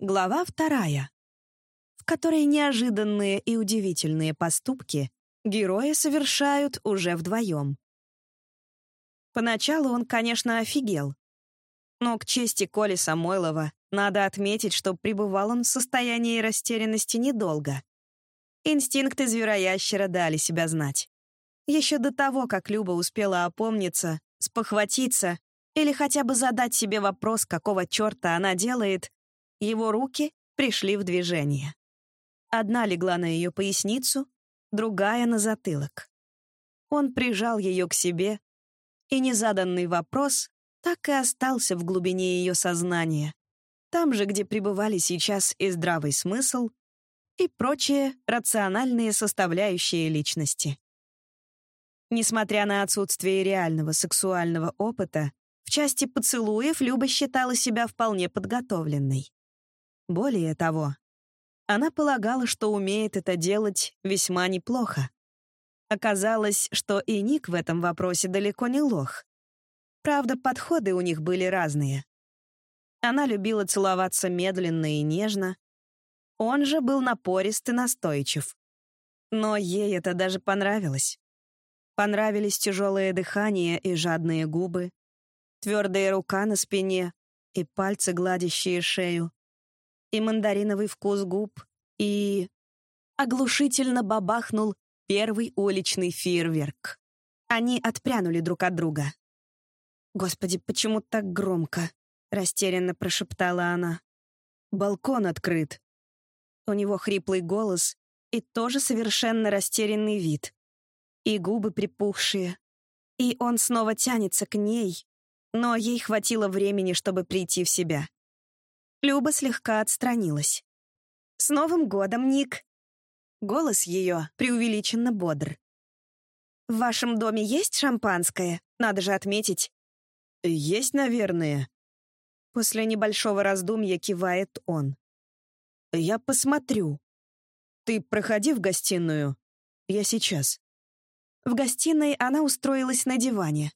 Глава вторая, в которой неожиданные и удивительные поступки герои совершают уже вдвоем. Поначалу он, конечно, офигел. Но к чести Коли Самойлова надо отметить, что пребывал он в состоянии растерянности недолго. Инстинкты звероящера дали себя знать. Еще до того, как Люба успела опомниться, спохватиться или хотя бы задать себе вопрос, какого черта она делает, его руки пришли в движение. Одна легла на ее поясницу, другая — на затылок. Он прижал ее к себе, и незаданный вопрос так и остался в глубине ее сознания, там же, где пребывали сейчас и здравый смысл, и прочие рациональные составляющие личности. Несмотря на отсутствие реального сексуального опыта, в части поцелуев Люба считала себя вполне подготовленной. Более того, она полагала, что умеет это делать весьма неплохо. Оказалось, что и Ник в этом вопросе далеко не лох. Правда, подходы у них были разные. Она любила целоваться медленно и нежно. Он же был напорист и настойчив. Но ей это даже понравилось. Понравились тяжелое дыхание и жадные губы, твердая рука на спине и пальцы, гладящие шею и мандариновый вкус губ, и... Оглушительно бабахнул первый уличный фейерверк. Они отпрянули друг от друга. «Господи, почему так громко?» — растерянно прошептала она. «Балкон открыт». У него хриплый голос и тоже совершенно растерянный вид. И губы припухшие. И он снова тянется к ней, но ей хватило времени, чтобы прийти в себя. Люба слегка отстранилась. «С Новым годом, Ник!» Голос ее преувеличенно бодр. «В вашем доме есть шампанское? Надо же отметить». «Есть, наверное». После небольшого раздумья кивает он. «Я посмотрю. Ты проходи в гостиную. Я сейчас». В гостиной она устроилась на диване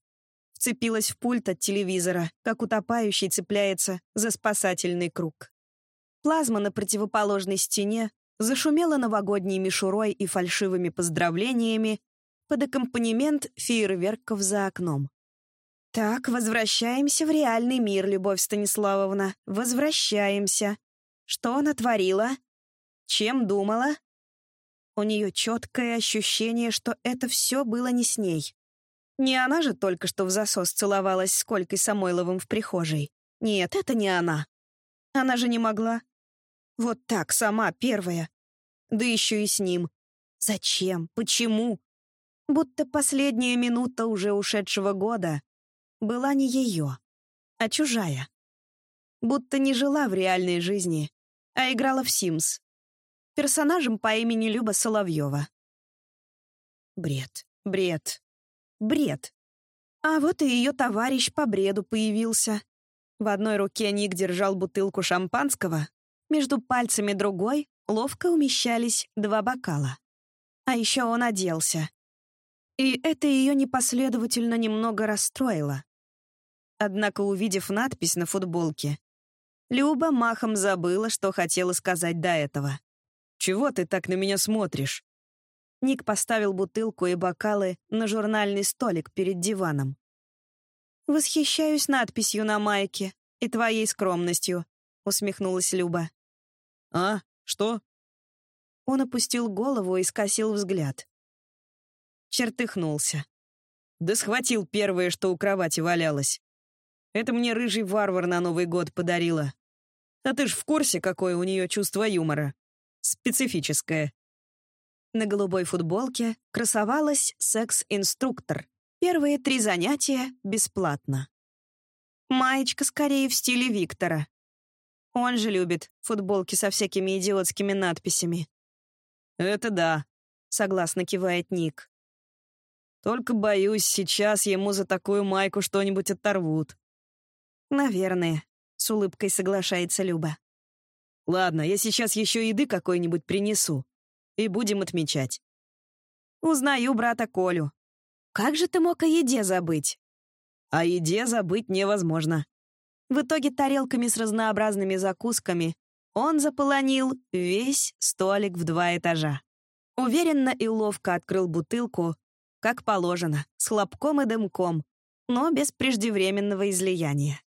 вцепилась в пульт от телевизора, как утопающий цепляется за спасательный круг. Плазма на противоположной стене зашумела новогодней мишурой и фальшивыми поздравлениями под аккомпанемент фейерверков за окном. «Так, возвращаемся в реальный мир, Любовь Станиславовна. Возвращаемся. Что она творила? Чем думала?» У нее четкое ощущение, что это все было не с ней. Не она же только что в засос целовалась с Колькой Самойловым в прихожей. Нет, это не она. Она же не могла. Вот так, сама, первая. Да еще и с ним. Зачем? Почему? Будто последняя минута уже ушедшего года была не ее, а чужая. Будто не жила в реальной жизни, а играла в Симс. Персонажем по имени Люба Соловьева. Бред, бред. Бред. А вот и ее товарищ по бреду появился. В одной руке Ник держал бутылку шампанского, между пальцами другой ловко умещались два бокала. А еще он оделся. И это ее непоследовательно немного расстроило. Однако, увидев надпись на футболке, Люба махом забыла, что хотела сказать до этого. «Чего ты так на меня смотришь?» Ник поставил бутылку и бокалы на журнальный столик перед диваном. «Восхищаюсь надписью на майке и твоей скромностью», — усмехнулась Люба. «А, что?» Он опустил голову и скосил взгляд. Чертыхнулся. «Да схватил первое, что у кровати валялось. Это мне рыжий варвар на Новый год подарила. А ты ж в курсе, какое у нее чувство юмора? Специфическое. На голубой футболке красовалась секс-инструктор. Первые три занятия бесплатно. Маечка скорее в стиле Виктора. Он же любит футболки со всякими идиотскими надписями. «Это да», — согласно кивает Ник. «Только боюсь, сейчас ему за такую майку что-нибудь оторвут». «Наверное», — с улыбкой соглашается Люба. «Ладно, я сейчас еще еды какой-нибудь принесу и будем отмечать. Узнаю брата Колю. Как же ты мог о еде забыть? О еде забыть невозможно. В итоге тарелками с разнообразными закусками он заполонил весь столик в два этажа. Уверенно и ловко открыл бутылку, как положено, с хлопком и дымком, но без преждевременного излияния.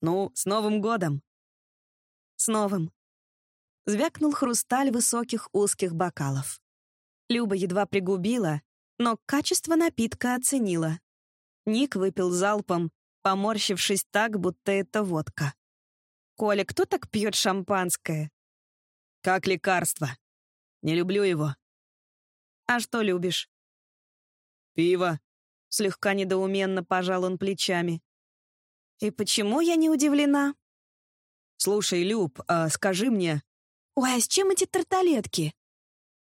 «Ну, с Новым годом!» «С новым!» Звякнул хрусталь высоких узких бокалов. Люба едва пригубила, но качество напитка оценила. Ник выпил залпом, поморщившись так, будто это водка. «Коля, кто так пьет шампанское?» «Как лекарство. Не люблю его». «А что любишь?» «Пиво», — слегка недоуменно пожал он плечами. «И почему я не удивлена?» «Слушай, Люб, а скажи мне...» «Ой, а с чем эти тарталетки?»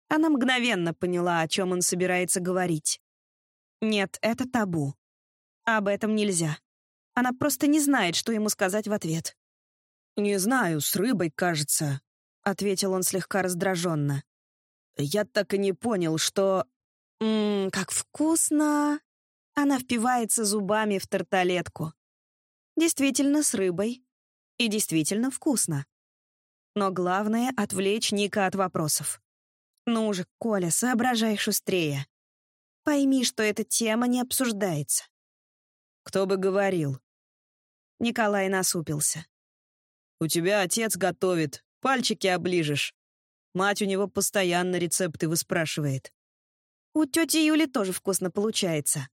Она мгновенно поняла, о чем он собирается говорить. «Нет, это табу. Об этом нельзя. Она просто не знает, что ему сказать в ответ». «Не знаю, с рыбой, кажется», — ответил он слегка раздраженно. «Я так и не понял, что...» «Ммм, как вкусно!» Она впивается зубами в тарталетку. Действительно с рыбой. И действительно вкусно. Но главное — отвлечь Ника от вопросов. «Ну же, Коля, соображай шустрее. Пойми, что эта тема не обсуждается». «Кто бы говорил?» Николай насупился. «У тебя отец готовит, пальчики оближешь. Мать у него постоянно рецепты выспрашивает. У тети Юли тоже вкусно получается.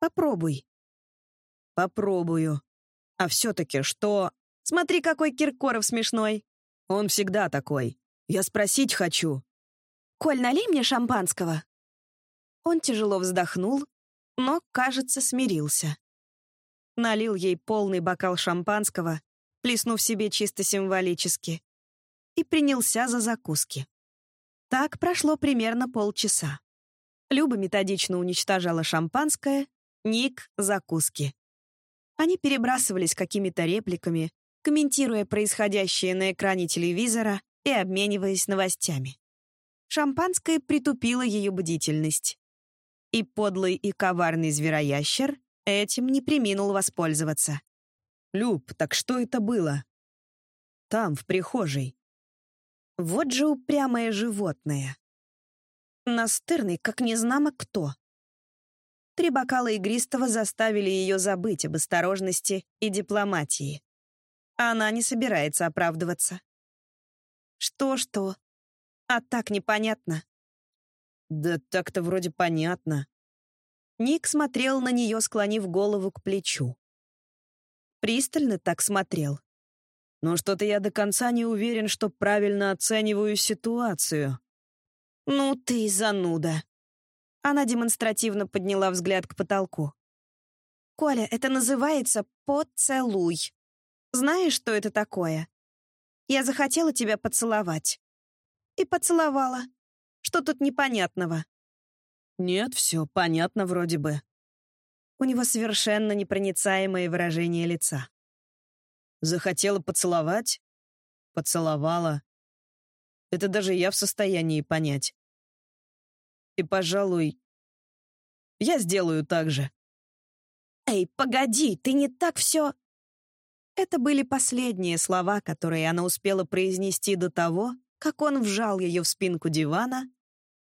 Попробуй». «Попробую. А все-таки что...» «Смотри, какой Киркоров смешной!» «Он всегда такой. Я спросить хочу». «Коль, налей мне шампанского». Он тяжело вздохнул, но, кажется, смирился. Налил ей полный бокал шампанского, плеснув себе чисто символически, и принялся за закуски. Так прошло примерно полчаса. Люба методично уничтожала шампанское, Ник — закуски. Они перебрасывались какими-то репликами, комментируя происходящее на экране телевизора и обмениваясь новостями. Шампанское притупило ее бдительность. И подлый и коварный звероящер этим не приминул воспользоваться. «Люб, так что это было?» «Там, в прихожей». Вот же упрямое животное. Настырный, как незнамо кто. Три бокала игристого заставили ее забыть об осторожности и дипломатии. Она не собирается оправдываться. Что-что? А так непонятно. Да так-то вроде понятно. Ник смотрел на нее, склонив голову к плечу. Пристально так смотрел. Но что-то я до конца не уверен, что правильно оцениваю ситуацию. Ну ты зануда. Она демонстративно подняла взгляд к потолку. «Коля, это называется «поцелуй». Знаешь, что это такое? Я захотела тебя поцеловать. И поцеловала. Что тут непонятного?» «Нет, все понятно вроде бы». У него совершенно непроницаемое выражение лица. Захотела поцеловать? Поцеловала. Это даже я в состоянии понять. И, пожалуй, я сделаю так же. «Эй, погоди, ты не так все...» Это были последние слова, которые она успела произнести до того, как он вжал ее в спинку дивана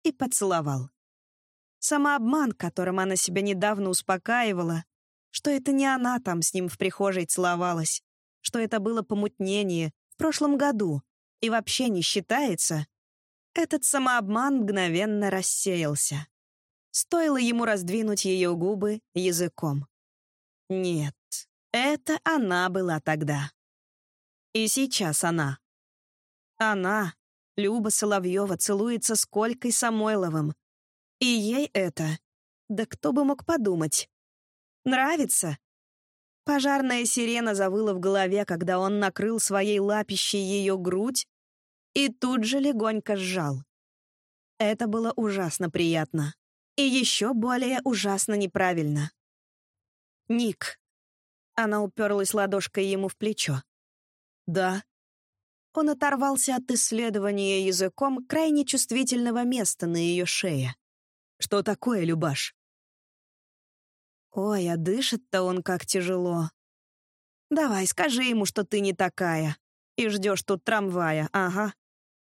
и поцеловал. Самообман, которым она себя недавно успокаивала, что это не она там с ним в прихожей целовалась, что это было помутнение в прошлом году и вообще не считается, этот самообман мгновенно рассеялся. Стоило ему раздвинуть ее губы языком. Нет, это она была тогда. И сейчас она. Она, Люба Соловьева, целуется с Колькой Самойловым. И ей это... Да кто бы мог подумать? Нравится? Пожарная сирена завыла в голове, когда он накрыл своей лапищей ее грудь и тут же легонько сжал. Это было ужасно приятно. И еще более ужасно неправильно. «Ник». Она уперлась ладошкой ему в плечо. «Да». Он оторвался от исследования языком крайне чувствительного места на ее шее. «Что такое, Любаш?» Ой, а дышит-то он как тяжело. Давай, скажи ему, что ты не такая. И ждешь тут трамвая, ага.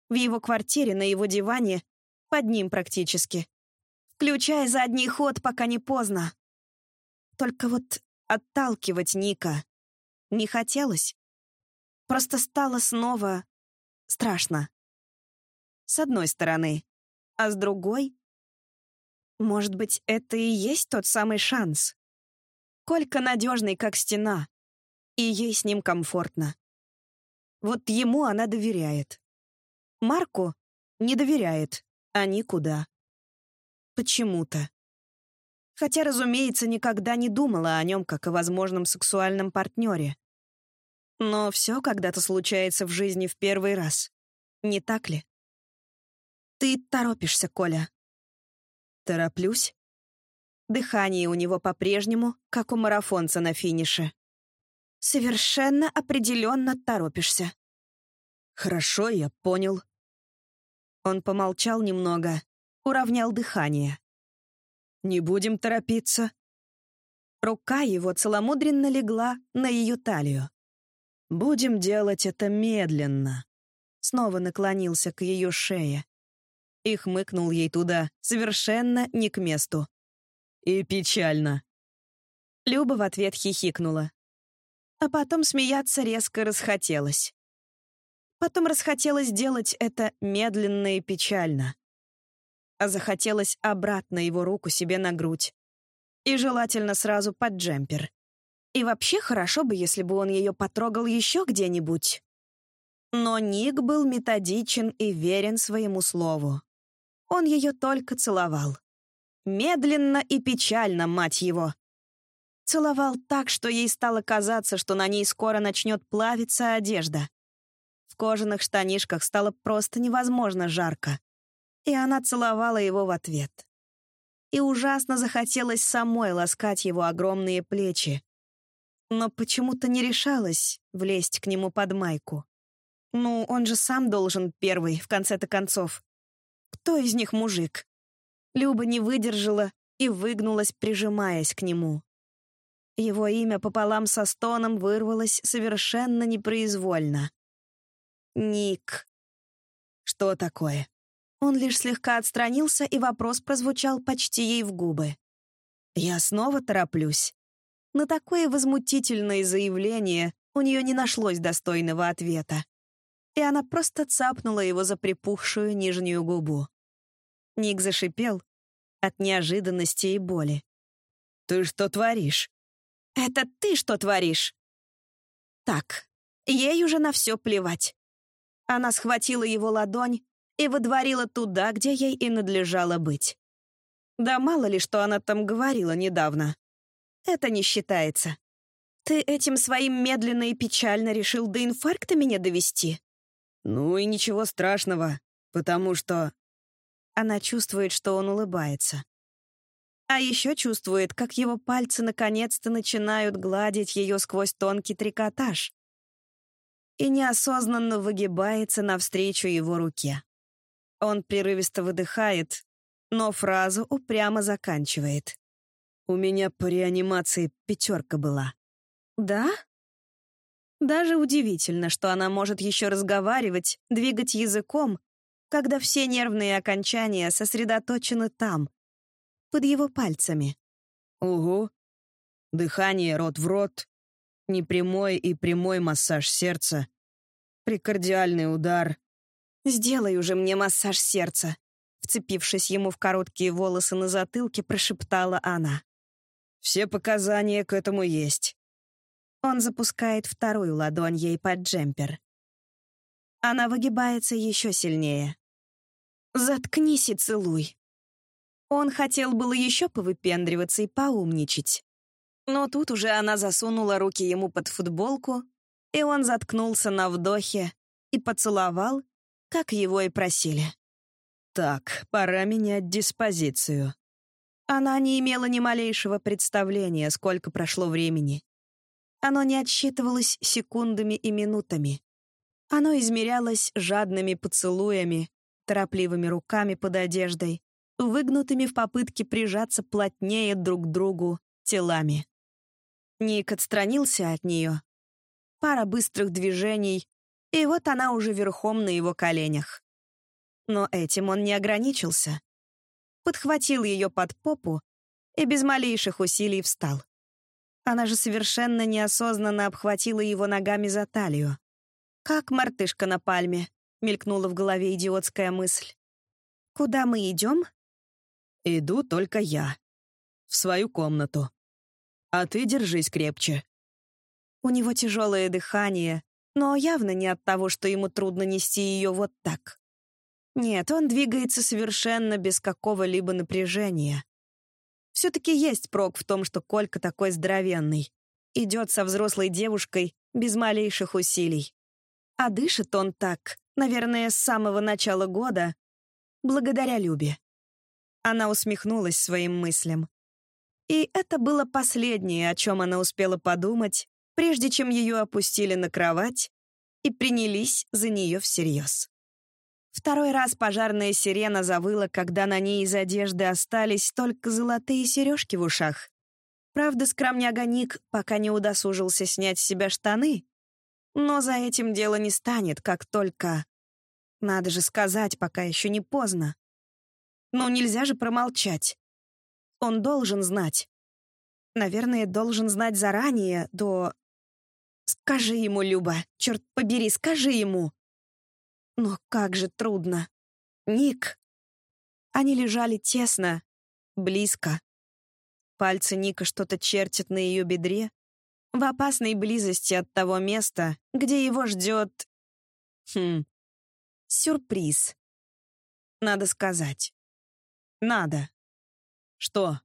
В его квартире, на его диване, под ним практически. Включай задний ход, пока не поздно. Только вот отталкивать Ника не хотелось. Просто стало снова страшно. С одной стороны. А с другой? Может быть, это и есть тот самый шанс? Колька надежный, как стена. И ей с ним комфортно. Вот ему она доверяет. Марку не доверяет, а никуда. Почему-то. Хотя, разумеется, никогда не думала о нем как о возможном сексуальном партнере. Но все когда-то случается в жизни в первый раз. Не так ли? Ты торопишься, Коля. Тороплюсь. Дыхание у него по-прежнему, как у марафонца на финише. Совершенно определенно торопишься. Хорошо, я понял. Он помолчал немного, уравнял дыхание. Не будем торопиться. Рука его целомудренно легла на ее талию. Будем делать это медленно. Снова наклонился к ее шее. И хмыкнул ей туда, совершенно не к месту. И печально. Люба в ответ хихикнула. А потом смеяться резко расхотелось. Потом расхотелось делать это медленно и печально. А захотелось обратно его руку себе на грудь. И желательно сразу под джемпер. И вообще хорошо бы, если бы он ее потрогал еще где-нибудь. Но Ник был методичен и верен своему слову. Он ее только целовал. Медленно и печально, мать его. Целовал так, что ей стало казаться, что на ней скоро начнет плавиться одежда. В кожаных штанишках стало просто невозможно жарко. И она целовала его в ответ. И ужасно захотелось самой ласкать его огромные плечи. Но почему-то не решалась влезть к нему под майку. Ну, он же сам должен первый, в конце-то концов. Кто из них мужик? Люба не выдержала и выгнулась, прижимаясь к нему. Его имя пополам со стоном вырвалось совершенно непроизвольно. Ник. Что такое? Он лишь слегка отстранился, и вопрос прозвучал почти ей в губы. Я снова тороплюсь. На такое возмутительное заявление у нее не нашлось достойного ответа. И она просто цапнула его за припухшую нижнюю губу. Ник зашипел от неожиданности и боли. «Ты что творишь?» «Это ты что творишь?» «Так, ей уже на все плевать». Она схватила его ладонь и выдворила туда, где ей и надлежало быть. Да мало ли, что она там говорила недавно. Это не считается. Ты этим своим медленно и печально решил до инфаркта меня довести? Ну и ничего страшного, потому что... Она чувствует, что он улыбается. А еще чувствует, как его пальцы наконец-то начинают гладить ее сквозь тонкий трикотаж. И неосознанно выгибается навстречу его руке. Он прерывисто выдыхает, но фразу упрямо заканчивает. «У меня по реанимации пятерка была». «Да?» Даже удивительно, что она может еще разговаривать, двигать языком, когда все нервные окончания сосредоточены там, под его пальцами. Угу. Дыхание рот в рот, непрямой и прямой массаж сердца, прикардиальный удар. «Сделай уже мне массаж сердца», вцепившись ему в короткие волосы на затылке, прошептала она. «Все показания к этому есть». Он запускает вторую ладонь ей под джемпер. Она выгибается еще сильнее. «Заткнись и целуй». Он хотел было еще повыпендриваться и поумничать. Но тут уже она засунула руки ему под футболку, и он заткнулся на вдохе и поцеловал, как его и просили. «Так, пора менять диспозицию». Она не имела ни малейшего представления, сколько прошло времени. Оно не отсчитывалось секундами и минутами. Оно измерялось жадными поцелуями, торопливыми руками под одеждой, выгнутыми в попытке прижаться плотнее друг к другу телами. Ник отстранился от нее. Пара быстрых движений, И вот она уже верхом на его коленях. Но этим он не ограничился. Подхватил ее под попу и без малейших усилий встал. Она же совершенно неосознанно обхватила его ногами за талию. «Как мартышка на пальме», — мелькнула в голове идиотская мысль. «Куда мы идем?» «Иду только я. В свою комнату. А ты держись крепче». У него тяжелое дыхание, но явно не от того, что ему трудно нести ее вот так. Нет, он двигается совершенно без какого-либо напряжения. Все-таки есть прок в том, что Колька такой здоровенный. Идет со взрослой девушкой без малейших усилий. А дышит он так, наверное, с самого начала года, благодаря Любе. Она усмехнулась своим мыслям. И это было последнее, о чем она успела подумать, прежде чем ее опустили на кровать и принялись за нее всерьез. Второй раз пожарная сирена завыла, когда на ней из одежды остались только золотые сережки в ушах. Правда, скромняга Ник пока не удосужился снять с себя штаны, но за этим дело не станет, как только... Надо же сказать, пока еще не поздно. Но нельзя же промолчать. Он должен знать. Наверное, должен знать заранее, до... Скажи ему, Люба, черт побери, скажи ему. Но как же трудно. Ник. Они лежали тесно, близко. Пальцы Ника что-то чертят на ее бедре, в опасной близости от того места, где его ждет... Хм... Сюрприз. Надо сказать. Надо. Что?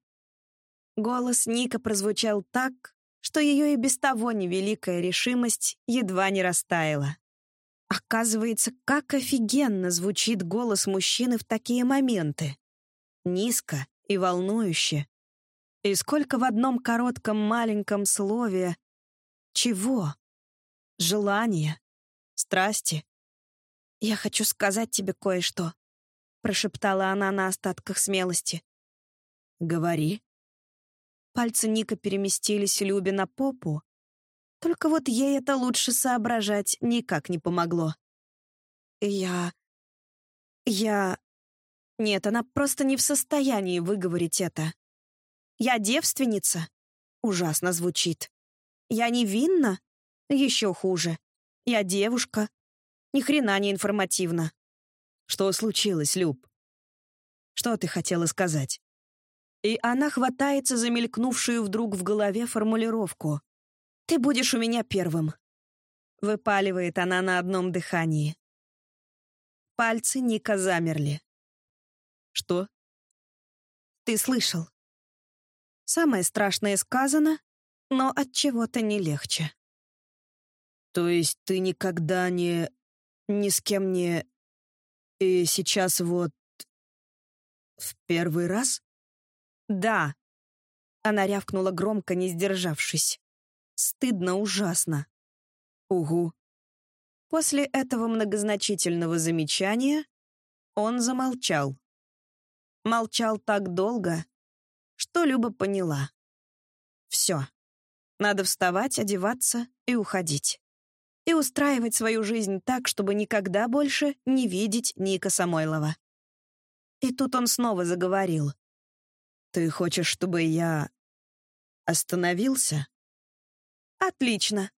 Голос Ника прозвучал так, что ее и без того невеликая решимость едва не растаяла. Оказывается, как офигенно звучит голос мужчины в такие моменты. Низко и волнующе. И сколько в одном коротком маленьком слове чего? Желания, страсти. «Я хочу сказать тебе кое-что», — прошептала она на остатках смелости. «Говори». Пальцы Ника переместились Любе на попу, только вот ей это лучше соображать никак не помогло. Я... Я... Нет, она просто не в состоянии выговорить это. Я девственница? Ужасно звучит. Я невинна? Еще хуже. Я девушка? Ни хрена не информативно. Что случилось, Люб? Что ты хотела сказать? И она хватается за мелькнувшую вдруг в голове формулировку. «Ты будешь у меня первым», — выпаливает она на одном дыхании. Пальцы Ника замерли. «Что?» «Ты слышал. Самое страшное сказано, но от чего-то не легче». «То есть ты никогда не... ни с кем не... и сейчас вот... в первый раз?» «Да», — она рявкнула громко, не сдержавшись. Стыдно ужасно. Угу. После этого многозначительного замечания он замолчал. Молчал так долго, что Люба поняла. Все. Надо вставать, одеваться и уходить. И устраивать свою жизнь так, чтобы никогда больше не видеть Ника Самойлова. И тут он снова заговорил. «Ты хочешь, чтобы я остановился?» Отлично.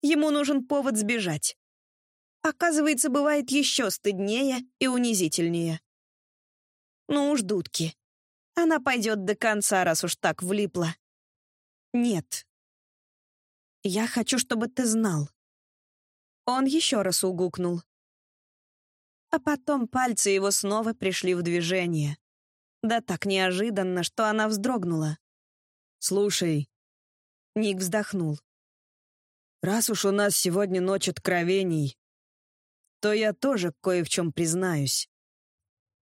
Ему нужен повод сбежать. Оказывается, бывает еще стыднее и унизительнее. Ну уж, дудки. Она пойдет до конца, раз уж так влипла. Нет. Я хочу, чтобы ты знал. Он еще раз угукнул. А потом пальцы его снова пришли в движение. Да так неожиданно, что она вздрогнула. «Слушай». Ник вздохнул. Раз уж у нас сегодня ночь откровений, то я тоже кое в чем признаюсь.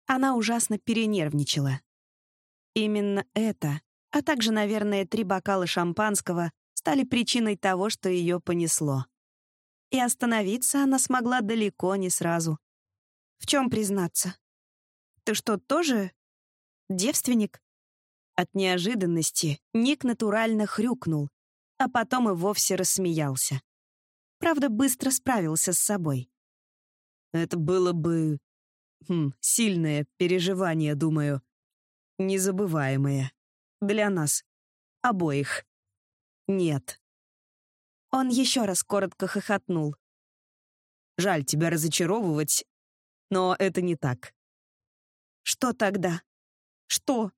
Она ужасно перенервничала. Именно это, а также, наверное, три бокала шампанского стали причиной того, что ее понесло. И остановиться она смогла далеко не сразу. В чем признаться? Ты что, тоже девственник? От неожиданности Ник натурально хрюкнул, а потом и вовсе рассмеялся. Правда, быстро справился с собой. Это было бы... Хм, сильное переживание, думаю. Незабываемое. Для нас. Обоих. Нет. Он еще раз коротко хохотнул. Жаль тебя разочаровывать, но это не так. Что тогда? Что?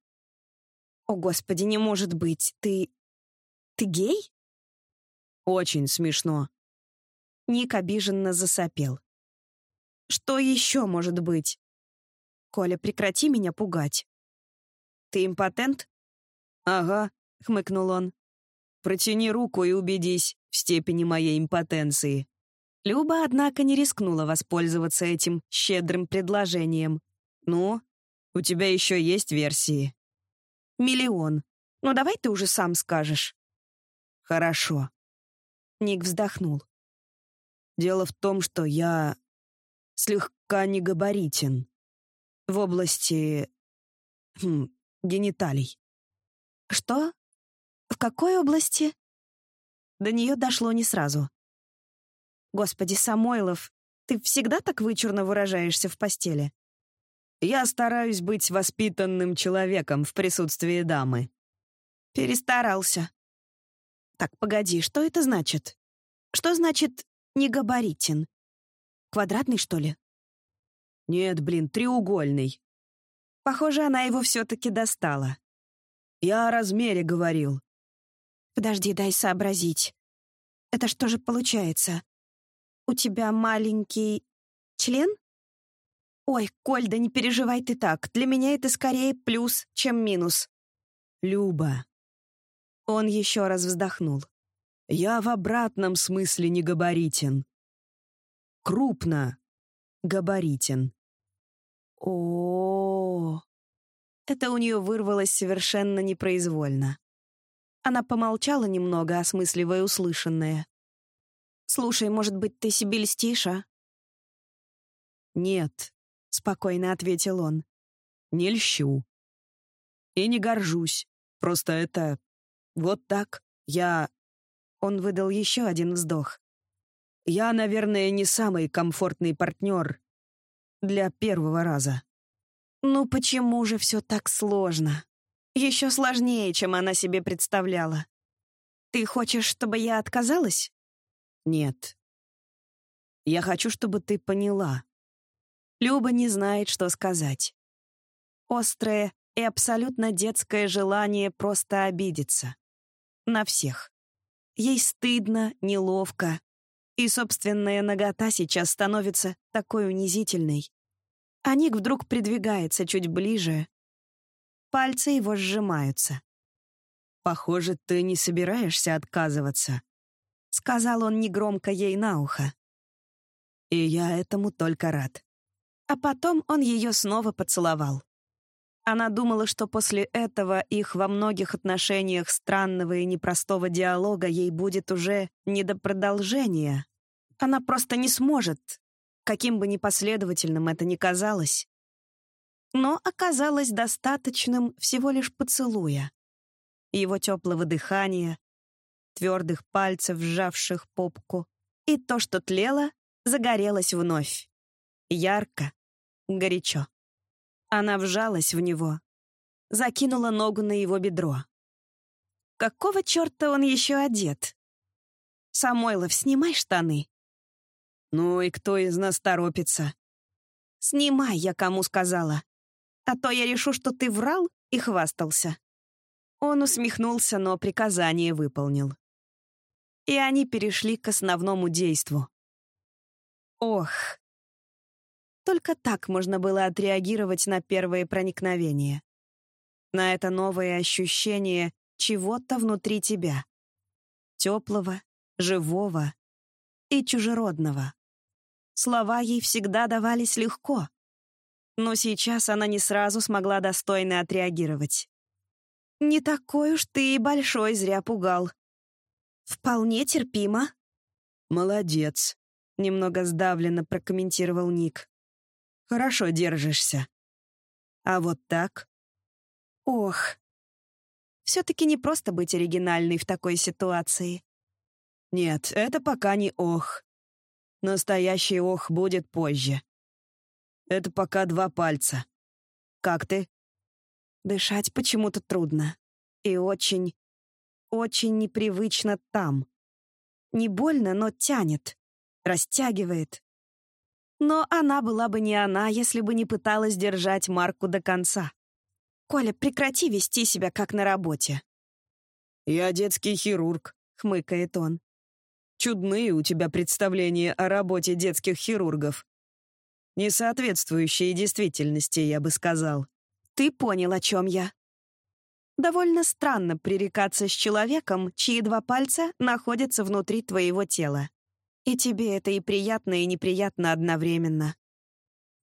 О, Господи, не может быть. Ты... ты гей? Очень смешно. Ник обиженно засопел. Что еще может быть? Коля, прекрати меня пугать. Ты импотент? Ага, хмыкнул он. Протяни руку и убедись в степени моей импотенции. Люба, однако, не рискнула воспользоваться этим щедрым предложением. Ну, у тебя еще есть версии? Миллион. Ну, давай ты уже сам скажешь. Хорошо. Ник вздохнул. Дело в том, что я слегка негабаритен в области хм, гениталий. Что? В какой области? До нее дошло не сразу. Господи, Самойлов, ты всегда так вычурно выражаешься в постели? Я стараюсь быть воспитанным человеком в присутствии дамы. Перестарался. Так, погоди, что это значит? Что значит негабаритен? Квадратный, что ли? Нет, блин, треугольный. Похоже, она его все-таки достала. Я о размере говорил. Подожди, дай сообразить. Это что же получается? У тебя маленький член? Ой, Коль, да не переживай ты так. Для меня это скорее плюс, чем минус. Люба. Он еще раз вздохнул. Я в обратном смысле не габаритен. Крупно габаритен. О, -о, -о. Это у нее вырвалось совершенно непроизвольно. Она помолчала немного, осмысливая услышанное. «Слушай, может быть, ты себе льстишь, а?» «Нет», — спокойно ответил он. «Не льщу. И не горжусь. Просто это... Вот так. Я...» Он выдал еще один вздох. «Я, наверное, не самый комфортный партнер для первого раза». «Ну почему же все так сложно? Еще сложнее, чем она себе представляла. Ты хочешь, чтобы я отказалась?» «Нет. Я хочу, чтобы ты поняла. Люба не знает, что сказать. Острое и абсолютно детское желание просто обидеться. На всех. Ей стыдно, неловко. И собственная нагота сейчас становится такой унизительной. А Ник вдруг придвигается чуть ближе. Пальцы его сжимаются. «Похоже, ты не собираешься отказываться», — сказал он негромко ей на ухо. «И я этому только рад». А потом он ее снова поцеловал. Она думала, что после этого их во многих отношениях странного и непростого диалога ей будет уже не до продолжения. Она просто не сможет, каким бы непоследовательным это ни казалось. Но оказалось достаточным всего лишь поцелуя. Его теплого дыхания, твердых пальцев, сжавших попку, и то, что тлело, загорелось вновь. Ярко, горячо. Она вжалась в него, закинула ногу на его бедро. Какого черта он еще одет? «Самойлов, снимай штаны». «Ну и кто из нас торопится?» «Снимай, я кому сказала. А то я решу, что ты врал и хвастался». Он усмехнулся, но приказание выполнил. И они перешли к основному действу. Ох, только так можно было отреагировать на первое проникновение. На это новое ощущение чего-то внутри тебя. Теплого, живого и чужеродного. Слова ей всегда давались легко. Но сейчас она не сразу смогла достойно отреагировать. «Не такой уж ты и большой зря пугал. Вполне терпимо». «Молодец», — немного сдавленно прокомментировал Ник. Хорошо держишься. А вот так? Ох. Все-таки не просто быть оригинальной в такой ситуации. Нет, это пока не ох. Настоящий ох будет позже. Это пока два пальца. Как ты? Дышать почему-то трудно. И очень, очень непривычно там. Не больно, но тянет, растягивает. Но она была бы не она, если бы не пыталась держать Марку до конца. «Коля, прекрати вести себя, как на работе». «Я детский хирург», — хмыкает он. «Чудные у тебя представления о работе детских хирургов. Не соответствующие действительности, я бы сказал». «Ты понял, о чем я». Довольно странно пререкаться с человеком, чьи два пальца находятся внутри твоего тела. И тебе это и приятно, и неприятно одновременно.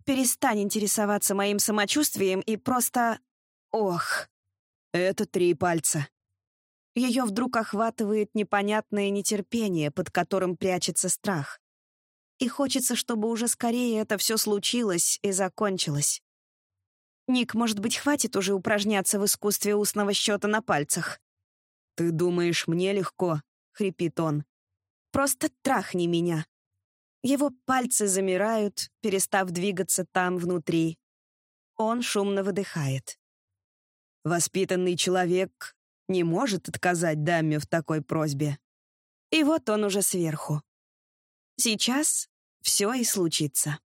Перестань интересоваться моим самочувствием и просто... Ох. Это три пальца. Ее вдруг охватывает непонятное нетерпение, под которым прячется страх. И хочется, чтобы уже скорее это все случилось и закончилось. Ник, может быть, хватит уже упражняться в искусстве устного счета на пальцах? «Ты думаешь, мне легко?» — хрипит он. Просто трахни меня. Его пальцы замирают, перестав двигаться там внутри. Он шумно выдыхает. Воспитанный человек не может отказать даме в такой просьбе. И вот он уже сверху. Сейчас все и случится.